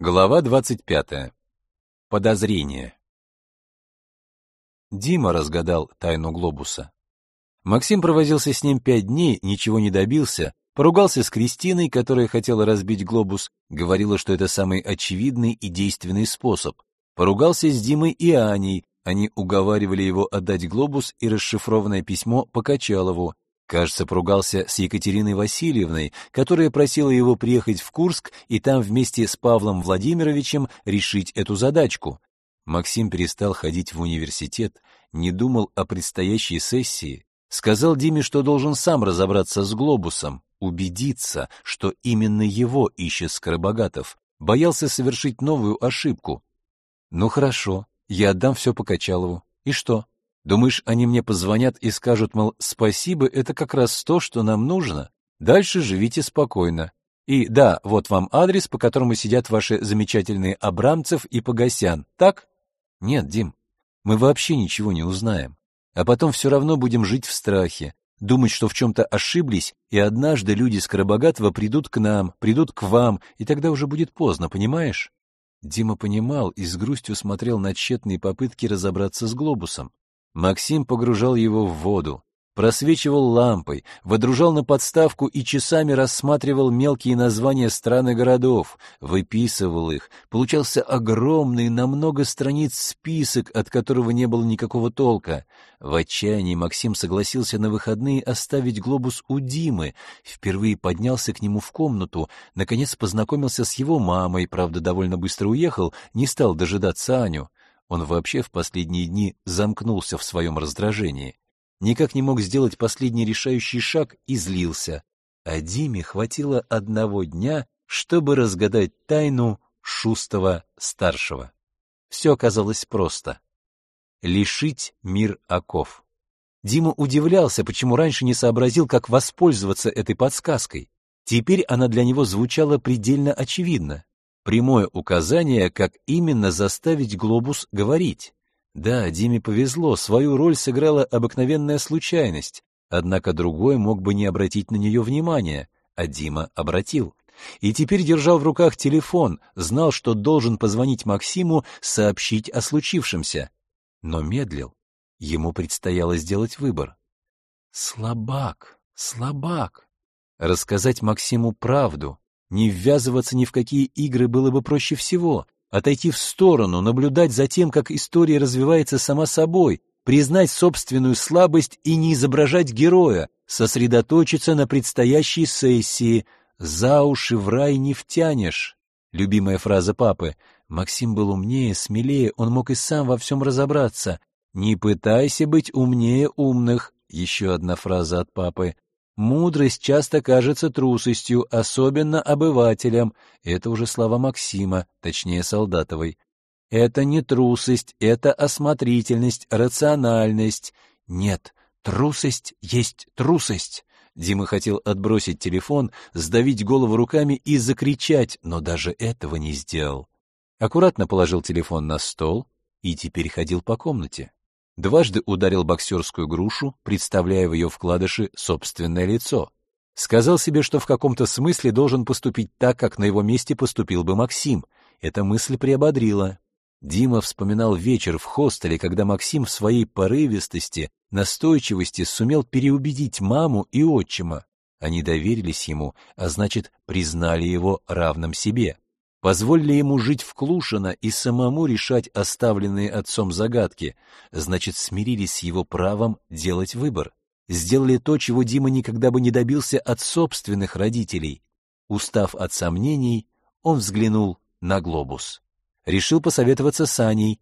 Глава 25. Подозрение. Дима разгадал тайну глобуса. Максим провозился с ним пять дней, ничего не добился, поругался с Кристиной, которая хотела разбить глобус, говорила, что это самый очевидный и действенный способ. Поругался с Димой и Аней, они уговаривали его отдать глобус и расшифрованное письмо Покачалову, Кажется, поругался с Екатериной Васильевной, которая просила его приехать в Курск и там вместе с Павлом Владимировичем решить эту задачку. Максим перестал ходить в университет, не думал о предстоящей сессии, сказал Диме, что должен сам разобраться с глобусом, убедиться, что именно его ищет Скоробогатов, боялся совершить новую ошибку. Ну хорошо, я отдам все Покачалову. И что? Думаешь, они мне позвонят и скажут, мол, спасибо, это как раз то, что нам нужно? Дальше живите спокойно. И да, вот вам адрес, по которому сидят ваши замечательные Абрамцев и Погосян, так? Нет, Дим, мы вообще ничего не узнаем. А потом все равно будем жить в страхе, думать, что в чем-то ошиблись, и однажды люди Скоробогатого придут к нам, придут к вам, и тогда уже будет поздно, понимаешь? Дима понимал и с грустью смотрел на тщетные попытки разобраться с глобусом. Максим погружал его в воду, просвечивал лампой, водружал на подставку и часами рассматривал мелкие названия стран и городов, выписывал их. Получался огромный на много страниц список, от которого не было никакого толка. В отчаянии Максим согласился на выходные оставить глобус у Димы, впервые поднялся к нему в комнату, наконец познакомился с его мамой, правда, довольно быстро уехал, не стал дожидаться Аню. Он вообще в последние дни замкнулся в своем раздражении. Никак не мог сделать последний решающий шаг и злился. А Диме хватило одного дня, чтобы разгадать тайну Шустова-старшего. Все оказалось просто. Лишить мир оков. Дима удивлялся, почему раньше не сообразил, как воспользоваться этой подсказкой. Теперь она для него звучала предельно очевидно прямое указание, как именно заставить глобус говорить. Да, Диме повезло, свою роль сыграла обыкновенная случайность, однако другой мог бы не обратить на нее внимания, а Дима обратил. И теперь держал в руках телефон, знал, что должен позвонить Максиму, сообщить о случившемся. Но медлил. Ему предстояло сделать выбор. Слабак, слабак. Рассказать Максиму правду, не ввязываться ни в какие игры было бы проще всего, отойти в сторону, наблюдать за тем, как история развивается сама собой, признать собственную слабость и не изображать героя, сосредоточиться на предстоящей сессии. «За уши в рай не втянешь» — любимая фраза папы. Максим был умнее, смелее, он мог и сам во всем разобраться. «Не пытайся быть умнее умных» — еще одна фраза от папы. Мудрость часто кажется трусостью, особенно обывателям. Это уже слова Максима, точнее Солдатовой. Это не трусость, это осмотрительность, рациональность. Нет, трусость есть трусость. Дима хотел отбросить телефон, сдавить голову руками и закричать, но даже этого не сделал. Аккуратно положил телефон на стол и теперь ходил по комнате дважды ударил боксерскую грушу, представляя в ее вкладыши собственное лицо. Сказал себе, что в каком-то смысле должен поступить так, как на его месте поступил бы Максим. Эта мысль приободрила. Дима вспоминал вечер в хостеле, когда Максим в своей порывистости, настойчивости сумел переубедить маму и отчима. Они доверились ему, а значит, признали его равным себе. Позволили ему жить в Клушино и самому решать оставленные отцом загадки, значит, смирились с его правом делать выбор. Сделали то, чего Дима никогда бы не добился от собственных родителей. Устав от сомнений, он взглянул на глобус. Решил посоветоваться с Аней.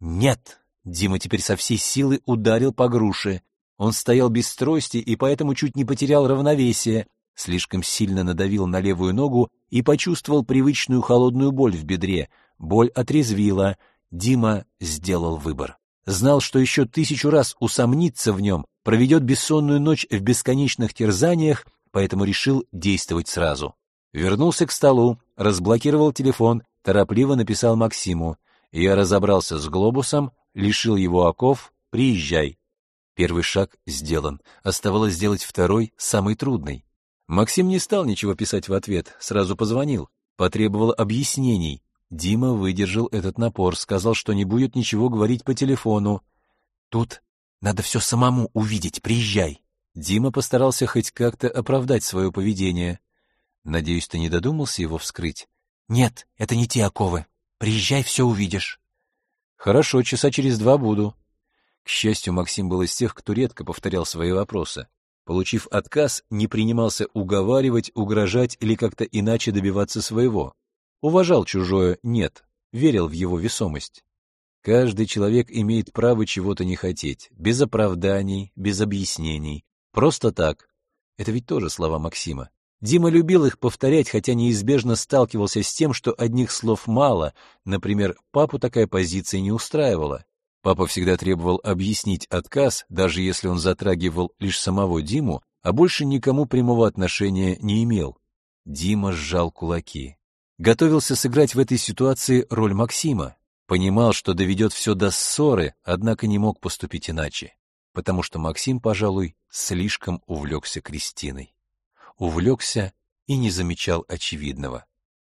«Нет!» — Дима теперь со всей силы ударил по груше. Он стоял без трости и поэтому чуть не потерял равновесие слишком сильно надавил на левую ногу и почувствовал привычную холодную боль в бедре. Боль отрезвила. Дима сделал выбор. Знал, что еще тысячу раз усомнится в нем, проведет бессонную ночь в бесконечных терзаниях, поэтому решил действовать сразу. Вернулся к столу, разблокировал телефон, торопливо написал Максиму. Я разобрался с глобусом, лишил его оков, приезжай. Первый шаг сделан, оставалось сделать второй, самый трудный. Максим не стал ничего писать в ответ, сразу позвонил. потребовал объяснений. Дима выдержал этот напор, сказал, что не будет ничего говорить по телефону. «Тут надо все самому увидеть, приезжай». Дима постарался хоть как-то оправдать свое поведение. «Надеюсь, ты не додумался его вскрыть?» «Нет, это не те оковы. Приезжай, все увидишь». «Хорошо, часа через два буду». К счастью, Максим был из тех, кто редко повторял свои вопросы. Получив отказ, не принимался уговаривать, угрожать или как-то иначе добиваться своего. Уважал чужое «нет», верил в его весомость. Каждый человек имеет право чего-то не хотеть, без оправданий, без объяснений, просто так. Это ведь тоже слова Максима. Дима любил их повторять, хотя неизбежно сталкивался с тем, что одних слов мало, например, папу такая позиция не устраивала. Папа всегда требовал объяснить отказ, даже если он затрагивал лишь самого Диму, а больше никому прямого отношения не имел. Дима сжал кулаки. Готовился сыграть в этой ситуации роль Максима. Понимал, что доведет все до ссоры, однако не мог поступить иначе, потому что Максим, пожалуй, слишком увлекся Кристиной увлекся и не замечал очевидного.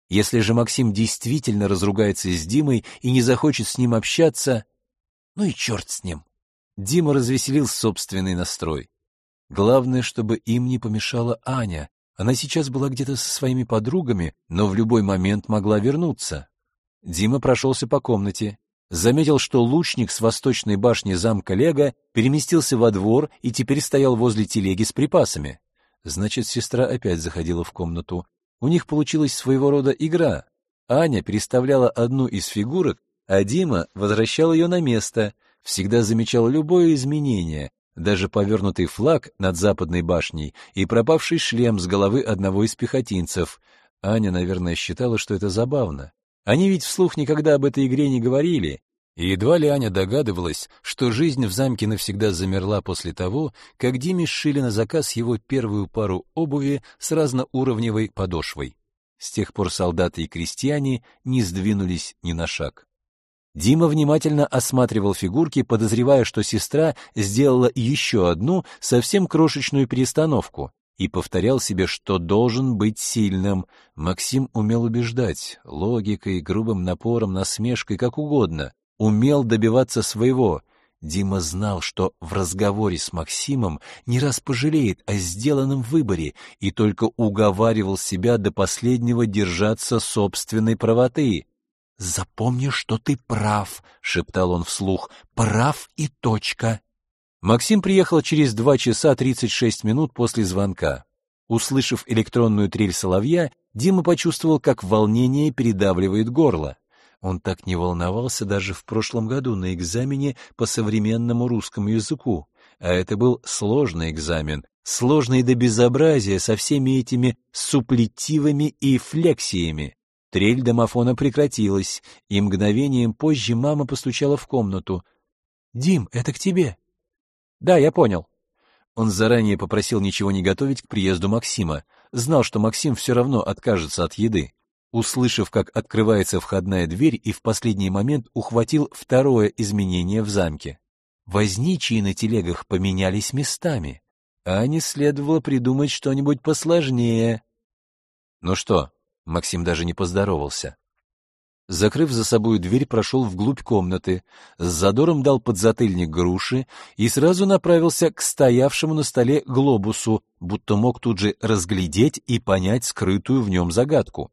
Если же Максим действительно разругается с Димой и не захочет с ним общаться, ну и черт с ним. Дима развеселил собственный настрой. Главное, чтобы им не помешала Аня. Она сейчас была где-то со своими подругами, но в любой момент могла вернуться. Дима прошелся по комнате, заметил, что лучник с восточной башни замка Лего переместился во двор и теперь стоял возле телеги с припасами. Значит, сестра опять заходила в комнату. У них получилась своего рода игра. Аня переставляла одну из фигурок, а Дима возвращал ее на место, всегда замечал любое изменение, даже повернутый флаг над западной башней и пропавший шлем с головы одного из пехотинцев. Аня, наверное, считала, что это забавно. Они ведь вслух никогда об этой игре не говорили, и едва ли Аня догадывалась, что жизнь в замке навсегда замерла после того, как Диме сшили на заказ его первую пару обуви с разноуровневой подошвой. С тех пор солдаты и крестьяне не сдвинулись ни на шаг. Дима внимательно осматривал фигурки, подозревая, что сестра сделала еще одну совсем крошечную перестановку, и повторял себе, что должен быть сильным. Максим умел убеждать, логикой, грубым напором, насмешкой, как угодно умел добиваться своего. Дима знал, что в разговоре с Максимом не раз пожалеет о сделанном выборе и только уговаривал себя до последнего держаться собственной правоты. «Запомни, что ты прав», — шептал он вслух, — «прав и точка». Максим приехал через два часа тридцать шесть минут после звонка. Услышав электронную трель соловья, Дима почувствовал, как волнение передавливает горло. Он так не волновался даже в прошлом году на экзамене по современному русскому языку. А это был сложный экзамен, сложный до безобразия со всеми этими суплетивами и флексиями. Трель домофона прекратилась, и мгновением позже мама постучала в комнату. «Дим, это к тебе». «Да, я понял». Он заранее попросил ничего не готовить к приезду Максима, знал, что Максим все равно откажется от еды услышав, как открывается входная дверь, и в последний момент ухватил второе изменение в замке. Возничие на телегах поменялись местами, а не следовало придумать что-нибудь посложнее. Ну что, Максим даже не поздоровался. Закрыв за собой дверь, прошел вглубь комнаты, с задором дал подзатыльник груши и сразу направился к стоявшему на столе глобусу, будто мог тут же разглядеть и понять скрытую в нем загадку.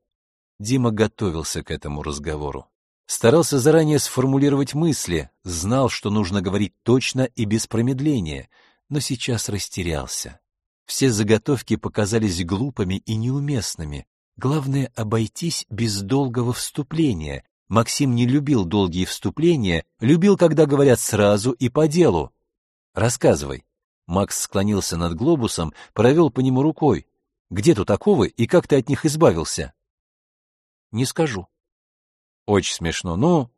Дима готовился к этому разговору. Старался заранее сформулировать мысли, знал, что нужно говорить точно и без промедления, но сейчас растерялся. Все заготовки показались глупыми и неуместными. Главное — обойтись без долгого вступления. Максим не любил долгие вступления, любил, когда говорят сразу и по делу. «Рассказывай». Макс склонился над глобусом, провел по нему рукой. «Где тут оковы и как ты от них избавился?» Не скажу. Очень смешно. Ну,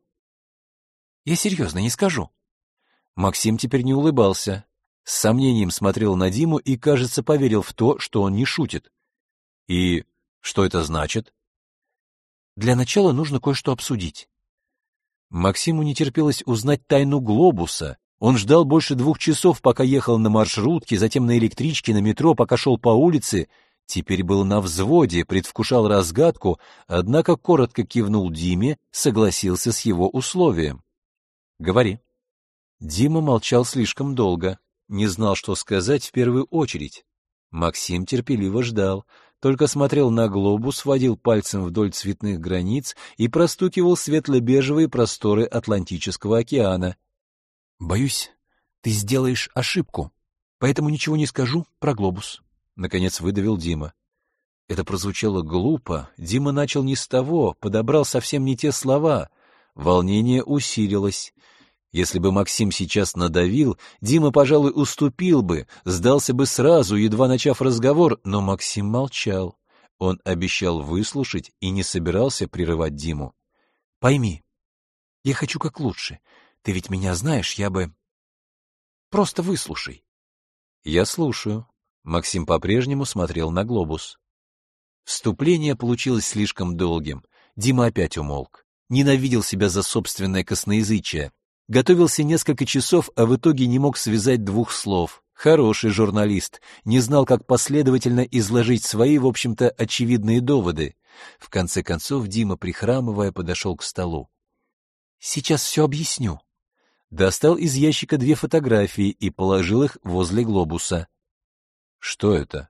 я серьезно не скажу. Максим теперь не улыбался. С сомнением смотрел на Диму и, кажется, поверил в то, что он не шутит. И что это значит? Для начала нужно кое-что обсудить. Максиму не терпелось узнать тайну глобуса. Он ждал больше двух часов, пока ехал на маршрутке, затем на электричке, на метро, пока шел по улице. Теперь был на взводе, предвкушал разгадку, однако коротко кивнул Диме, согласился с его условием. «Говори». Дима молчал слишком долго, не знал, что сказать в первую очередь. Максим терпеливо ждал, только смотрел на глобус, водил пальцем вдоль цветных границ и простукивал светло-бежевые просторы Атлантического океана. «Боюсь, ты сделаешь ошибку, поэтому ничего не скажу про глобус», — наконец выдавил Дима. Это прозвучало глупо. Дима начал не с того, подобрал совсем не те слова. Волнение усилилось. Если бы Максим сейчас надавил, Дима, пожалуй, уступил бы, сдался бы сразу, едва начав разговор, но Максим молчал. Он обещал выслушать и не собирался прерывать Диму. «Пойми, я хочу как лучше. Ты ведь меня знаешь, я бы...» «Просто выслушай». «Я слушаю». Максим по-прежнему смотрел на глобус. Вступление получилось слишком долгим. Дима опять умолк. Ненавидел себя за собственное косноязычие. Готовился несколько часов, а в итоге не мог связать двух слов. Хороший журналист, не знал, как последовательно изложить свои, в общем-то, очевидные доводы. В конце концов Дима, прихрамывая, подошел к столу. «Сейчас все объясню». Достал из ящика две фотографии и положил их возле глобуса. «Что это?»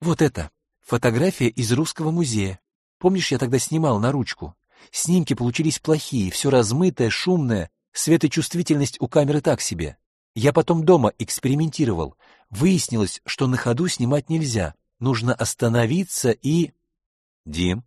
«Вот это. Фотография из Русского музея. Помнишь, я тогда снимал на ручку? Снимки получились плохие, все размытое, шумное. Светочувствительность у камеры так себе. Я потом дома экспериментировал. Выяснилось, что на ходу снимать нельзя. Нужно остановиться и... Дим?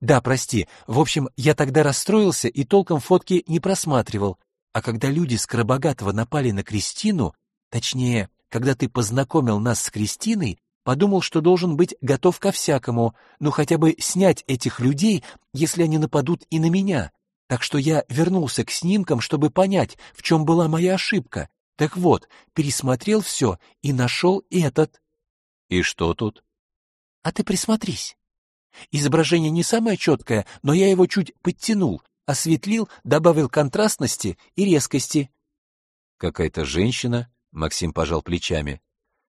Да, прости. В общем, я тогда расстроился и толком фотки не просматривал. А когда люди Скоробогатого напали на Кристину, точнее, когда ты познакомил нас с Кристиной, подумал, что должен быть готов ко всякому, ну хотя бы снять этих людей, если они нападут и на меня. Так что я вернулся к снимкам, чтобы понять, в чем была моя ошибка. Так вот, пересмотрел все и нашел этот. И что тут? А ты присмотрись. Изображение не самое четкое, но я его чуть подтянул, осветлил, добавил контрастности и резкости. Какая-то женщина, Максим пожал плечами.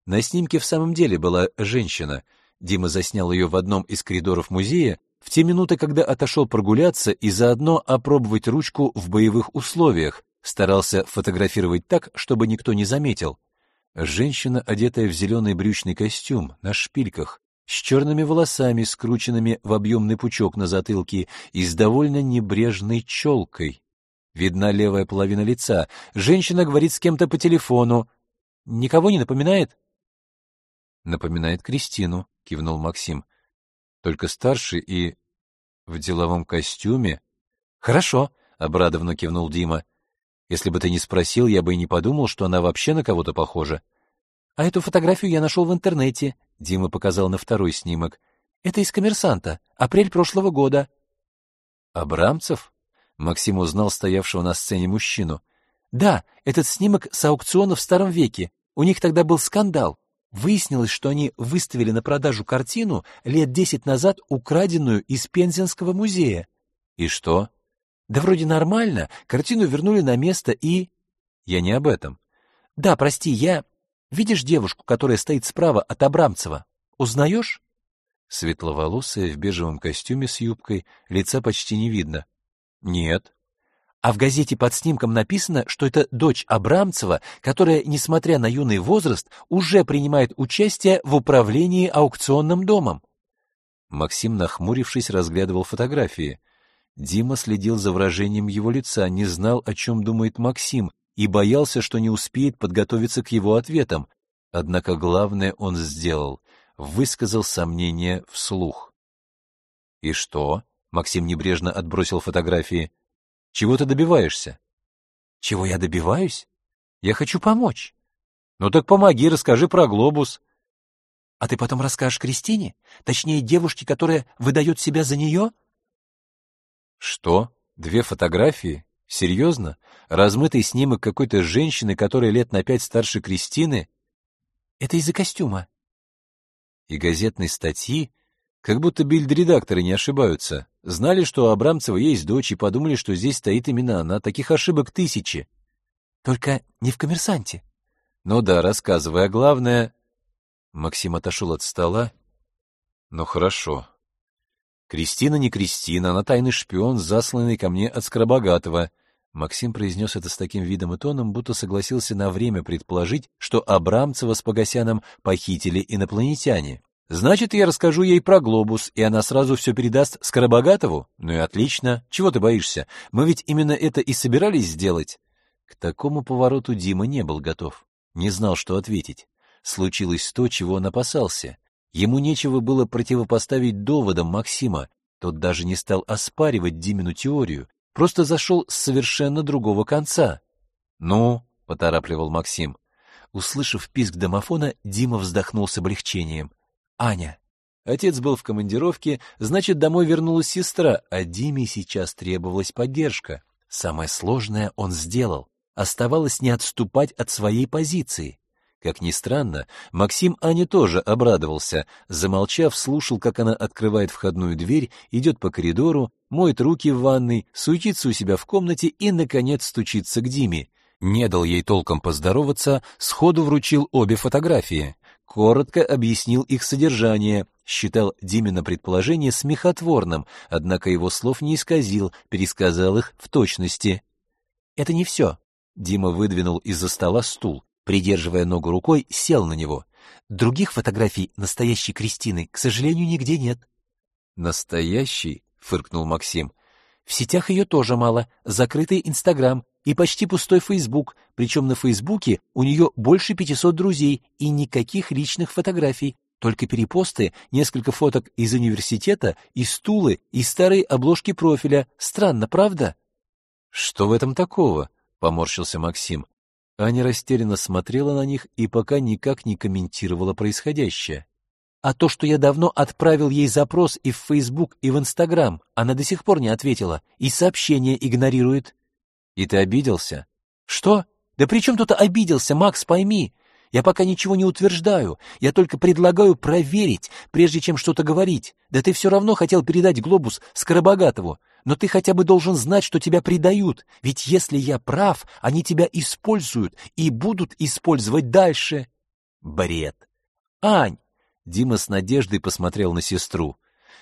На снимке в самом деле была женщина. Дима заснял ее в одном из коридоров музея, в те минуты, когда отошел прогуляться и заодно опробовать ручку в боевых условиях, старался фотографировать так, чтобы никто не заметил. Женщина, одетая в зеленый брючный костюм, на шпильках, с черными волосами, скрученными в объемный пучок на затылке и с довольно небрежной челкой. Видна левая половина лица. Женщина говорит с кем-то по телефону. Никого не напоминает? Напоминает Кристину, кивнул Максим только старше и в деловом костюме. Хорошо, обрадованно кивнул Дима. Если бы ты не спросил, я бы и не подумал, что она вообще на кого-то похожа. А эту фотографию я нашел в интернете, Дима показал на второй снимок. Это из коммерсанта, апрель прошлого года. Абрамцев? Максим узнал стоявшего на сцене мужчину. Да, этот снимок с аукциона в старом веке. У них тогда был скандал. Выяснилось, что они выставили на продажу картину лет десять назад, украденную из Пензенского музея. И что? Да вроде нормально, картину вернули на место и... Я не об этом. Да, прости, я... Видишь девушку, которая стоит справа от Абрамцева? Узнаешь? Светловолосая в бежевом костюме с юбкой, лица почти не видно. Нет а в газете под снимком написано, что это дочь Абрамцева, которая, несмотря на юный возраст, уже принимает участие в управлении аукционным домом. Максим, нахмурившись, разглядывал фотографии. Дима следил за выражением его лица, не знал, о чем думает Максим, и боялся, что не успеет подготовиться к его ответам. Однако главное он сделал — высказал сомнение вслух. «И что?» — Максим небрежно отбросил фотографии. Чего ты добиваешься? Чего я добиваюсь? Я хочу помочь. Ну так помоги, расскажи про глобус. А ты потом расскажешь Кристине? Точнее, девушке, которая выдает себя за нее? Что? Две фотографии? Серьезно? Размытый снимок какой-то женщины, которая лет на пять старше Кристины? Это из-за костюма. И газетной статьи? Как будто бильд-редакторы не ошибаются. Знали, что у Абрамцева есть дочь, и подумали, что здесь стоит именно она. Таких ошибок тысячи. Только не в коммерсанте. Ну да, рассказывай, а главное... Максим отошел от стола. Ну хорошо. Кристина не Кристина, она тайный шпион, засланный ко мне от Скоробогатого. Максим произнес это с таким видом и тоном, будто согласился на время предположить, что Абрамцева с Погосяном похитили инопланетяне. Значит, я расскажу ей про глобус, и она сразу все передаст Скоробогатову? Ну и отлично. Чего ты боишься? Мы ведь именно это и собирались сделать. К такому повороту Дима не был готов. Не знал, что ответить. Случилось то, чего он опасался. Ему нечего было противопоставить доводам Максима. Тот даже не стал оспаривать Димину теорию, просто зашел с совершенно другого конца. «Ну?» — поторапливал Максим. Услышав писк домофона, Дима вздохнул с облегчением. «Аня». Отец был в командировке, значит, домой вернулась сестра, а Диме сейчас требовалась поддержка. Самое сложное он сделал. Оставалось не отступать от своей позиции. Как ни странно, Максим Ане тоже обрадовался. Замолчав, слушал, как она открывает входную дверь, идет по коридору, моет руки в ванной, суетится у себя в комнате и, наконец, стучится к Диме. Не дал ей толком поздороваться, сходу вручил обе фотографии. Коротко объяснил их содержание, считал Димина предположение смехотворным, однако его слов не исказил, пересказал их в точности. «Это не все». Дима выдвинул из-за стола стул придерживая ногу рукой, сел на него. Других фотографий настоящей Кристины, к сожалению, нигде нет. «Настоящий?» — фыркнул Максим. «В сетях ее тоже мало. Закрытый Инстаграм и почти пустой Фейсбук. Причем на Фейсбуке у нее больше 500 друзей и никаких личных фотографий. Только перепосты, несколько фоток из университета, и стулы, и старые обложки профиля. Странно, правда?» «Что в этом такого?» — поморщился Максим. Аня растерянно смотрела на них и пока никак не комментировала происходящее. А то, что я давно отправил ей запрос и в Facebook, и в Instagram, она до сих пор не ответила, и сообщение игнорирует. И ты обиделся? Что? Да при чем тут обиделся, Макс, пойми? Я пока ничего не утверждаю, я только предлагаю проверить, прежде чем что-то говорить. Да ты все равно хотел передать глобус Скоробогатову но ты хотя бы должен знать, что тебя предают, ведь если я прав, они тебя используют и будут использовать дальше. Бред. Ань! Дима с надеждой посмотрел на сестру.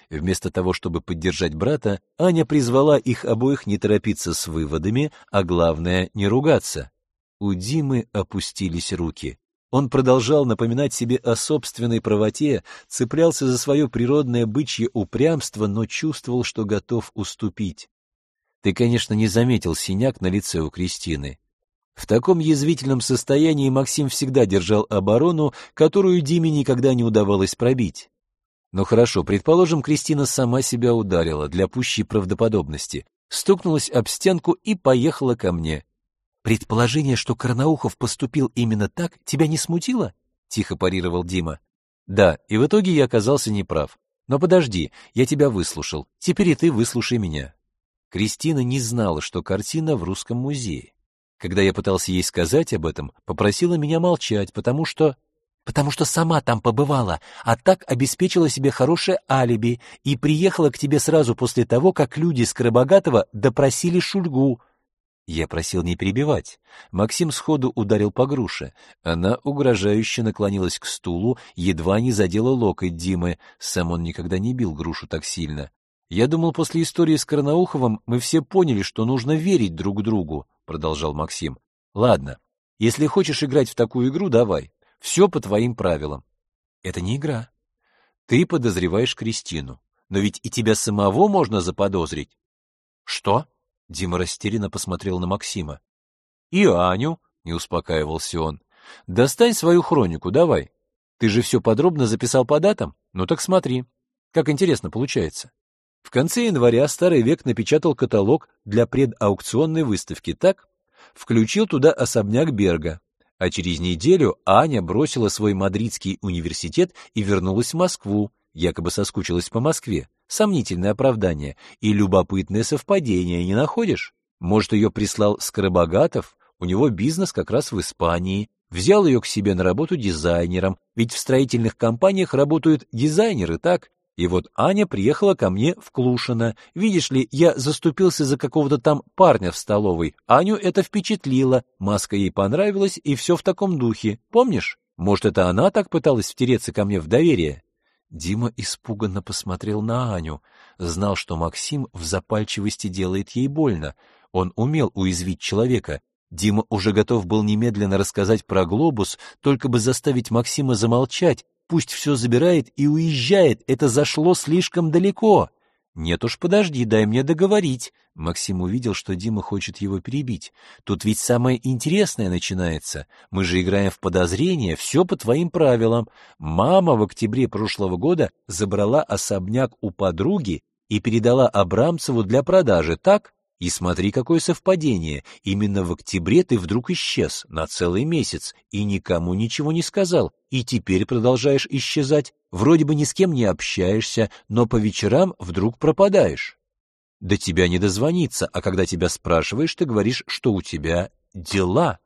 Вместо того, чтобы поддержать брата, Аня призвала их обоих не торопиться с выводами, а главное — не ругаться. У Димы опустились руки. Он продолжал напоминать себе о собственной правоте, цеплялся за свое природное бычье упрямство, но чувствовал, что готов уступить. Ты, конечно, не заметил синяк на лице у Кристины. В таком язвительном состоянии Максим всегда держал оборону, которую Диме никогда не удавалось пробить. Ну хорошо, предположим, Кристина сама себя ударила для пущей правдоподобности, стукнулась об стенку и поехала ко мне. Предположение, что Карнаухов поступил именно так, тебя не смутило? Тихо парировал Дима. Да, и в итоге я оказался неправ. Но подожди, я тебя выслушал. Теперь и ты выслушай меня. Кристина не знала, что картина в русском музее. Когда я пытался ей сказать об этом, попросила меня молчать, потому что... Потому что сама там побывала, а так обеспечила себе хорошее алиби и приехала к тебе сразу после того, как люди с Крыбогатова допросили Шульгу, я просил не перебивать. Максим сходу ударил по груше. Она угрожающе наклонилась к стулу, едва не задела локоть Димы. Сам он никогда не бил грушу так сильно. «Я думал, после истории с Карнауховым мы все поняли, что нужно верить друг другу», — продолжал Максим. «Ладно, если хочешь играть в такую игру, давай. Все по твоим правилам». «Это не игра. Ты подозреваешь Кристину. Но ведь и тебя самого можно заподозрить». «Что?» Дима растерянно посмотрел на Максима. «И Аню», — не успокаивался он. «Достань свою хронику, давай. Ты же все подробно записал по датам? Ну так смотри. Как интересно получается». В конце января Старый век напечатал каталог для предаукционной выставки, так? Включил туда особняк Берга. А через неделю Аня бросила свой мадридский университет и вернулась в Москву, якобы соскучилась по Москве. Сомнительное оправдание и любопытное совпадение, не находишь? Может, ее прислал Скоробогатов? У него бизнес как раз в Испании. Взял ее к себе на работу дизайнером, ведь в строительных компаниях работают дизайнеры, так? И вот Аня приехала ко мне в Клушино. Видишь ли, я заступился за какого-то там парня в столовой. Аню это впечатлило, маска ей понравилась, и все в таком духе. Помнишь? Может, это она так пыталась втереться ко мне в доверие? Дима испуганно посмотрел на Аню, знал, что Максим в запальчивости делает ей больно. Он умел уязвить человека. Дима уже готов был немедленно рассказать про глобус, только бы заставить Максима замолчать, пусть все забирает и уезжает, это зашло слишком далеко. Нет уж, подожди, дай мне договорить. Максим увидел, что Дима хочет его перебить. Тут ведь самое интересное начинается. Мы же играем в подозрение, все по твоим правилам. Мама в октябре прошлого года забрала особняк у подруги и передала Абрамцеву для продажи, так? И смотри, какое совпадение. Именно в октябре ты вдруг исчез на целый месяц и никому ничего не сказал. И теперь продолжаешь исчезать. Вроде бы ни с кем не общаешься, но по вечерам вдруг пропадаешь. До тебя не дозвониться, а когда тебя спрашиваешь, ты говоришь, что у тебя дела.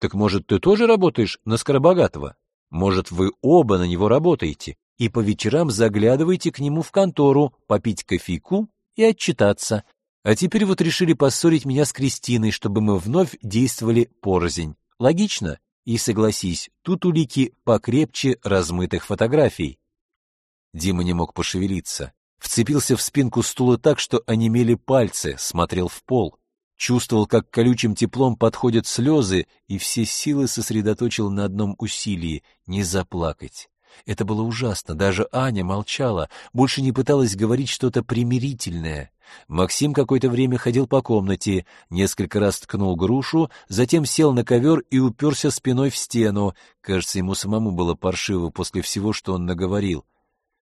Так может, ты тоже работаешь на Скоробогатого? Может, вы оба на него работаете и по вечерам заглядываете к нему в контору попить кофейку и отчитаться. А теперь вот решили поссорить меня с Кристиной, чтобы мы вновь действовали порознь. Логично? И согласись, тут улики покрепче размытых фотографий. Дима не мог пошевелиться. Вцепился в спинку стула так, что онемели пальцы, смотрел в пол. Чувствовал, как колючим теплом подходят слезы, и все силы сосредоточил на одном усилии — не заплакать. Это было ужасно, даже Аня молчала, больше не пыталась говорить что-то примирительное. Максим какое-то время ходил по комнате, несколько раз ткнул грушу, затем сел на ковер и уперся спиной в стену. Кажется, ему самому было паршиво после всего, что он наговорил.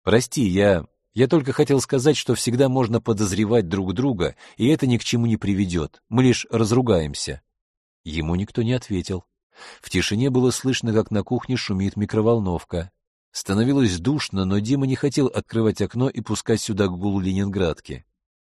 «Прости, я... я только хотел сказать, что всегда можно подозревать друг друга, и это ни к чему не приведет. Мы лишь разругаемся». Ему никто не ответил. В тишине было слышно, как на кухне шумит микроволновка. Становилось душно, но Дима не хотел открывать окно и пускать сюда гул ленинградки.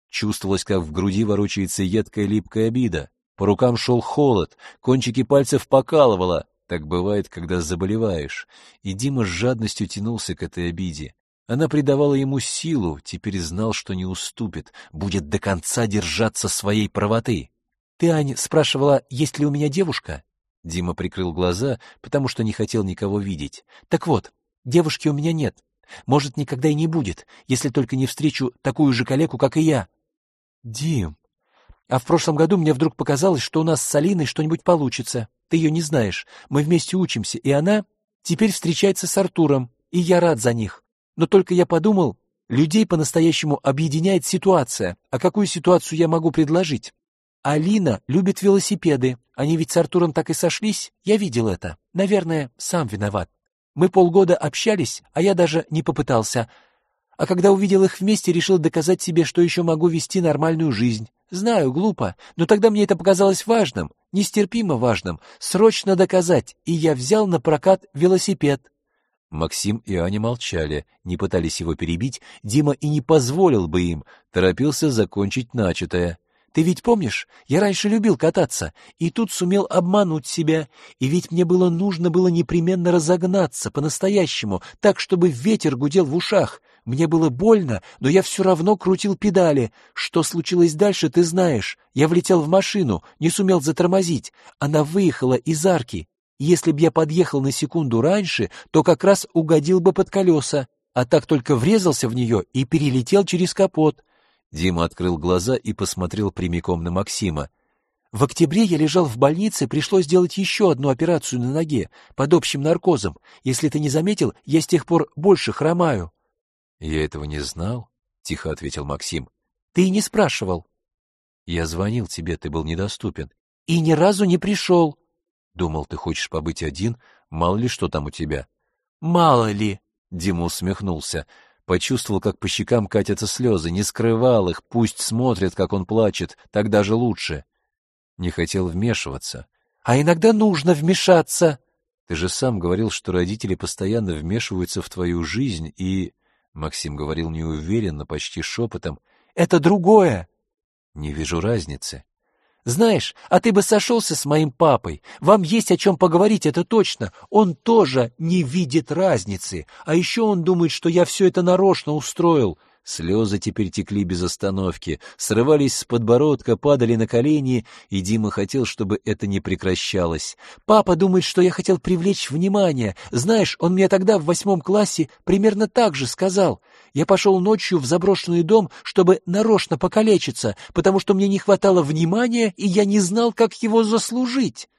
Чувствовалось, как в груди ворочается едкая липкая обида. По рукам шел холод, кончики пальцев покалывало. Так бывает, когда заболеваешь. И Дима с жадностью тянулся к этой обиде. Она придавала ему силу, теперь знал, что не уступит, будет до конца держаться своей правоты. — Ты, Ань, спрашивала, есть ли у меня девушка? Дима прикрыл глаза, потому что не хотел никого видеть. — Так вот, девушки у меня нет. Может, никогда и не будет, если только не встречу такую же калеку, как и я. Дим, а в прошлом году мне вдруг показалось, что у нас с Алиной что-нибудь получится. Ты ее не знаешь. Мы вместе учимся, и она теперь встречается с Артуром, и я рад за них. Но только я подумал, людей по-настоящему объединяет ситуация. А какую ситуацию я могу предложить? Алина любит велосипеды. Они ведь с Артуром так и сошлись. Я видел это. Наверное, сам виноват. Мы полгода общались, а я даже не попытался. А когда увидел их вместе, решил доказать себе, что еще могу вести нормальную жизнь. Знаю, глупо, но тогда мне это показалось важным, нестерпимо важным, срочно доказать, и я взял на прокат велосипед. Максим и Аня молчали, не пытались его перебить, Дима и не позволил бы им, торопился закончить начатое. Ты ведь помнишь, я раньше любил кататься, и тут сумел обмануть себя, и ведь мне было нужно было непременно разогнаться по-настоящему, так, чтобы ветер гудел в ушах. Мне было больно, но я все равно крутил педали. Что случилось дальше, ты знаешь. Я влетел в машину, не сумел затормозить. Она выехала из арки. Если б я подъехал на секунду раньше, то как раз угодил бы под колеса, а так только врезался в нее и перелетел через капот. Дима открыл глаза и посмотрел прямиком на Максима. В октябре я лежал в больнице, пришлось сделать еще одну операцию на ноге, под общим наркозом. Если ты не заметил, я с тех пор больше хромаю. «Я этого не знал», — тихо ответил Максим. «Ты и не спрашивал». «Я звонил тебе, ты был недоступен». «И ни разу не пришел». «Думал, ты хочешь побыть один, мало ли что там у тебя». «Мало ли», — Дима усмехнулся. Почувствовал, как по щекам катятся слезы, не скрывал их, пусть смотрят, как он плачет, так даже лучше. Не хотел вмешиваться. «А иногда нужно вмешаться!» Ты же сам говорил, что родители постоянно вмешиваются в твою жизнь и... Максим говорил неуверенно, почти шепотом. «Это другое!» «Не вижу разницы». «Знаешь, а ты бы сошелся с моим папой. Вам есть о чем поговорить, это точно. Он тоже не видит разницы. А еще он думает, что я все это нарочно устроил. Слезы теперь текли без остановки, срывались с подбородка, падали на колени, и Дима хотел, чтобы это не прекращалось. «Папа думает, что я хотел привлечь внимание. Знаешь, он мне тогда в восьмом классе примерно так же сказал. Я пошел ночью в заброшенный дом, чтобы нарочно покалечиться, потому что мне не хватало внимания, и я не знал, как его заслужить».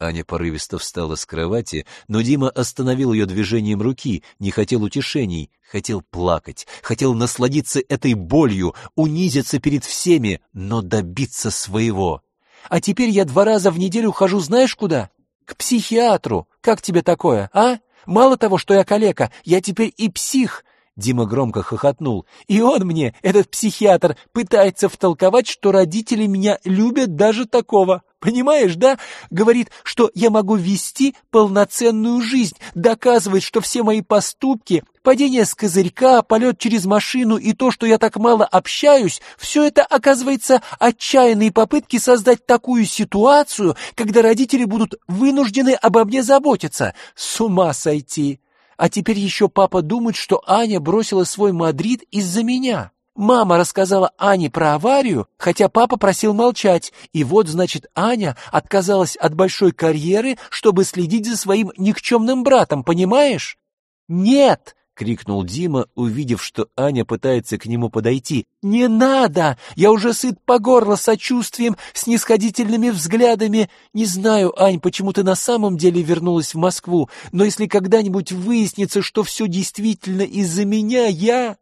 Аня порывисто встала с кровати, но Дима остановил ее движением руки, не хотел утешений, хотел плакать, хотел насладиться этой болью, унизиться перед всеми, но добиться своего. «А теперь я два раза в неделю хожу знаешь куда? К психиатру. Как тебе такое, а? Мало того, что я калека, я теперь и псих. Дима громко хохотнул. «И он мне, этот психиатр, пытается втолковать, что родители меня любят даже такого. Понимаешь, да? Говорит, что я могу вести полноценную жизнь, доказывает, что все мои поступки, падение с козырька, полет через машину и то, что я так мало общаюсь, все это, оказывается, отчаянные попытки создать такую ситуацию, когда родители будут вынуждены обо мне заботиться. С ума сойти!» А теперь еще папа думает, что Аня бросила свой Мадрид из-за меня. Мама рассказала Ане про аварию, хотя папа просил молчать. И вот, значит, Аня отказалась от большой карьеры, чтобы следить за своим никчемным братом, понимаешь? Нет, крикнул Дима, увидев, что Аня пытается к нему подойти. Не надо! Я уже сыт по горло сочувствием, снисходительными взглядами. Не знаю, Ань, почему ты на самом деле вернулась в Москву, но если когда-нибудь выяснится, что все действительно из-за меня, я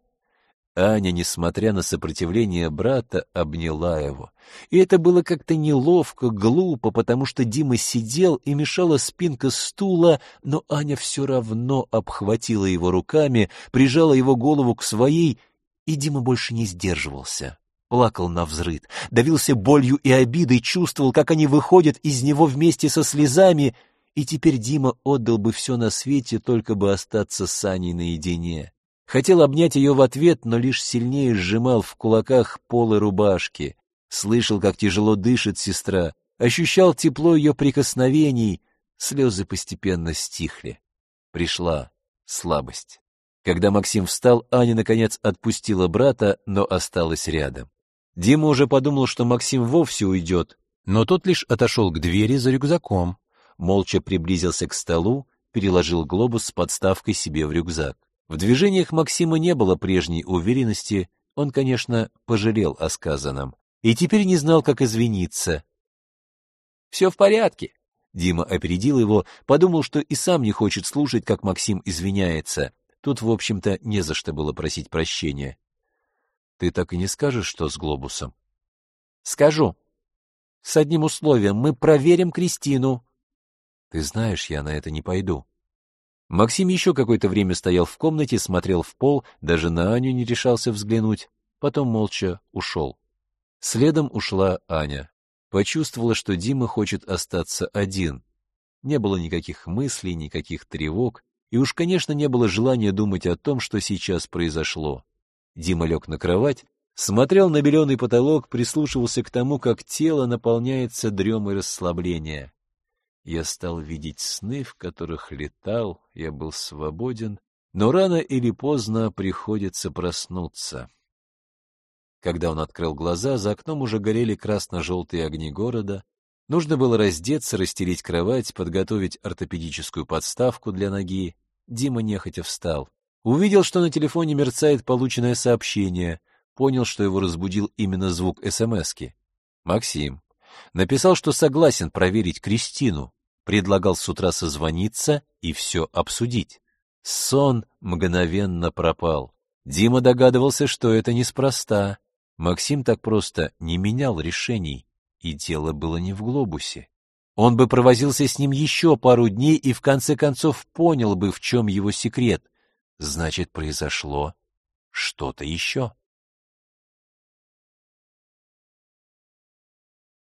Аня, несмотря на сопротивление брата, обняла его. И это было как-то неловко, глупо, потому что Дима сидел и мешала спинка стула, но Аня все равно обхватила его руками, прижала его голову к своей, и Дима больше не сдерживался. Плакал на взрыд, давился болью и обидой, чувствовал, как они выходят из него вместе со слезами, и теперь Дима отдал бы все на свете, только бы остаться с Аней наедине. Хотел обнять ее в ответ, но лишь сильнее сжимал в кулаках полы рубашки. Слышал, как тяжело дышит сестра, ощущал тепло ее прикосновений. Слезы постепенно стихли. Пришла слабость. Когда Максим встал, Аня, наконец, отпустила брата, но осталась рядом. Дима уже подумал, что Максим вовсе уйдет, но тот лишь отошел к двери за рюкзаком, молча приблизился к столу, переложил глобус с подставкой себе в рюкзак. В движениях Максима не было прежней уверенности, он, конечно, пожалел о сказанном и теперь не знал, как извиниться. «Все в порядке», — Дима опередил его, подумал, что и сам не хочет слушать, как Максим извиняется. Тут, в общем-то, не за что было просить прощения. «Ты так и не скажешь, что с глобусом?» «Скажу. С одним условием. Мы проверим Кристину». «Ты знаешь, я на это не пойду». Максим еще какое-то время стоял в комнате, смотрел в пол, даже на Аню не решался взглянуть, потом молча ушел. Следом ушла Аня. Почувствовала, что Дима хочет остаться один. Не было никаких мыслей, никаких тревог, и уж, конечно, не было желания думать о том, что сейчас произошло. Дима лег на кровать, смотрел на беленый потолок, прислушивался к тому, как тело наполняется дремой расслабления. Я стал видеть сны, в которых летал, я был свободен, но рано или поздно приходится проснуться. Когда он открыл глаза, за окном уже горели красно-желтые огни города. Нужно было раздеться, расстелить кровать, подготовить ортопедическую подставку для ноги. Дима нехотя встал. Увидел, что на телефоне мерцает полученное сообщение. Понял, что его разбудил именно звук СМСки. Максим. Написал, что согласен проверить Кристину предлагал с утра созвониться и все обсудить. Сон мгновенно пропал. Дима догадывался, что это неспроста. Максим так просто не менял решений, и дело было не в глобусе. Он бы провозился с ним еще пару дней и в конце концов понял бы, в чем его секрет. Значит, произошло что-то еще.